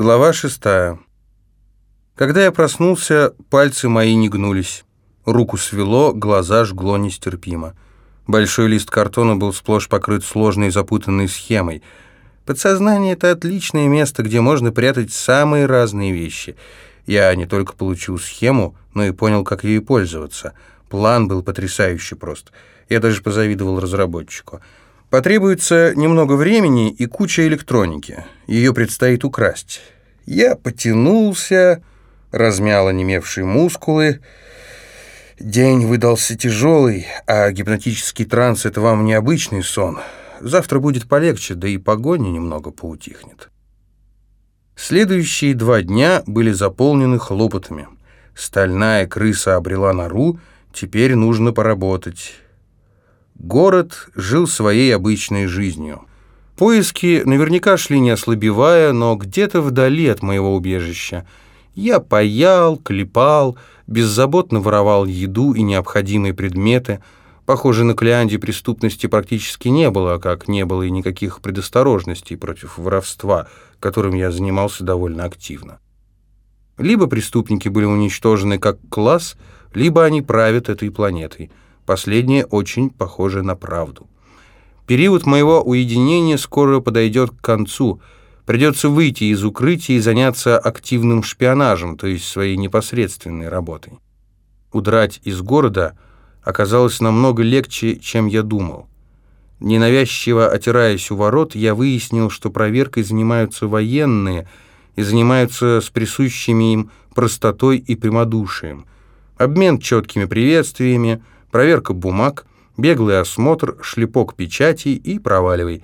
Глава шестая. Когда я проснулся, пальцы мои не гнулись. Руку свело, глаза жгло нестерпимо. Большой лист картона был сплошь покрыт сложной запутанной схемой. Подсознание — это отличное место, где можно прятать самые разные вещи. Я не только получил схему, но и понял, как ею пользоваться. План был потрясающий просто. Я даже позавидовал разработчику. Потребуется немного времени и куча электроники. Ее предстоит украсть. Я потянулся, размял онемевшие мускулы. День выдался тяжелый, а гипнотический транс — это вам необычный сон. Завтра будет полегче, да и погоня немного поутихнет. Следующие два дня были заполнены хлопотами. Стальная крыса обрела нору, теперь нужно поработать. Город жил своей обычной жизнью. Поиски наверняка шли не ослабевая, но где-то вдали от моего убежища. Я паял, клепал, беззаботно воровал еду и необходимые предметы. Похоже, на Клеанде преступности практически не было, как не было и никаких предосторожностей против воровства, которым я занимался довольно активно. Либо преступники были уничтожены как класс, либо они правят этой планетой – Последнее очень похоже на правду. Период моего уединения скоро подойдет к концу. Придется выйти из укрытия и заняться активным шпионажем, то есть своей непосредственной работой. Удрать из города оказалось намного легче, чем я думал. Ненавязчиво отираясь у ворот, я выяснил, что проверкой занимаются военные и занимаются с присущими им простотой и прямодушием. Обмен четкими приветствиями – проверка бумаг, беглый осмотр, шлепок печати и проваливай.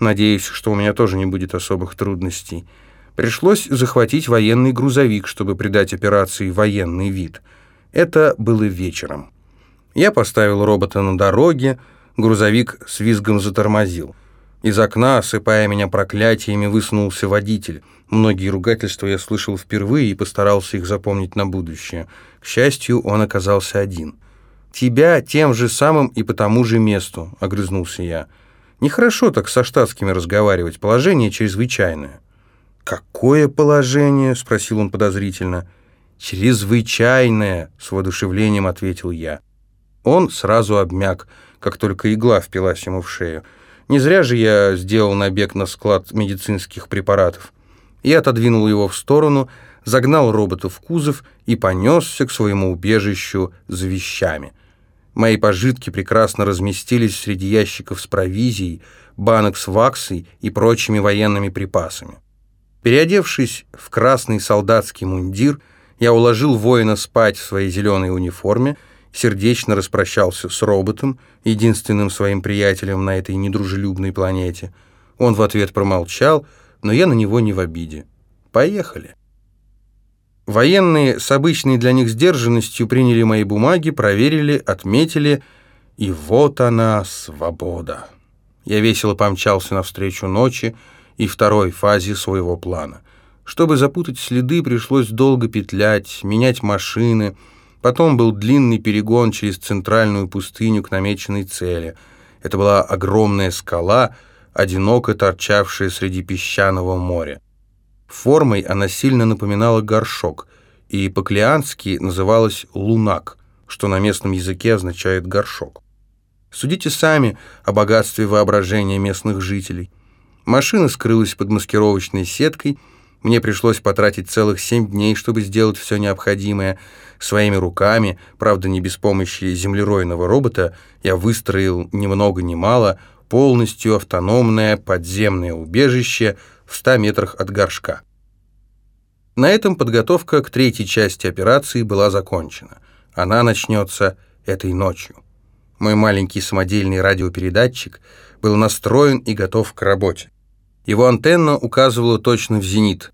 Надеюсь, что у меня тоже не будет особых трудностей. Пришлось захватить военный грузовик, чтобы придать операции военный вид. Это было вечером. Я поставил робота на дороге, грузовик с визгом затормозил. Из окна, осыпая меня проклятиями, высунулся водитель. Многие ругательства я слышал впервые и постарался их запомнить на будущее. К счастью, он оказался один. «Тебя тем же самым и по тому же месту», — огрызнулся я. «Нехорошо так со штатскими разговаривать, положение чрезвычайное». «Какое положение?» — спросил он подозрительно. «Чрезвычайное», — с воодушевлением ответил я. Он сразу обмяк, как только игла впилась ему в шею. Не зря же я сделал набег на склад медицинских препаратов. Я отодвинул его в сторону, загнал робота в кузов и понесся к своему убежищу за вещами — Мои пожитки прекрасно разместились среди ящиков с провизией, банок с ваксой и прочими военными припасами. Переодевшись в красный солдатский мундир, я уложил воина спать в своей зеленой униформе, сердечно распрощался с роботом, единственным своим приятелем на этой недружелюбной планете. Он в ответ промолчал, но я на него не в обиде. Поехали. Военные с обычной для них сдержанностью приняли мои бумаги, проверили, отметили, и вот она, свобода. Я весело помчался навстречу ночи и второй фазе своего плана. Чтобы запутать следы, пришлось долго петлять, менять машины. Потом был длинный перегон через центральную пустыню к намеченной цели. Это была огромная скала, одиноко торчавшая среди песчаного моря. Формой она сильно напоминала горшок, и по-клеански называлась «лунак», что на местном языке означает «горшок». Судите сами о богатстве воображения местных жителей. Машина скрылась под маскировочной сеткой, мне пришлось потратить целых семь дней, чтобы сделать все необходимое. Своими руками, правда не без помощи землеройного робота, я выстроил ни много ни мало полностью автономное подземное убежище в 100 метрах от горшка. На этом подготовка к третьей части операции была закончена. Она начнется этой ночью. Мой маленький самодельный радиопередатчик был настроен и готов к работе. Его антенна указывала точно в зенит.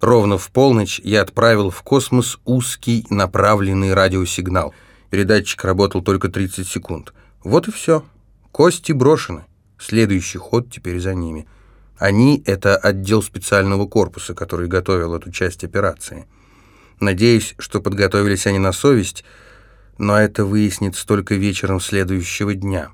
Ровно в полночь я отправил в космос узкий направленный радиосигнал. Передатчик работал только 30 секунд. Вот и все. Кости брошены. Следующий ход теперь за ними. Они — это отдел специального корпуса, который готовил эту часть операции. Надеюсь, что подготовились они на совесть, но это выяснится только вечером следующего дня».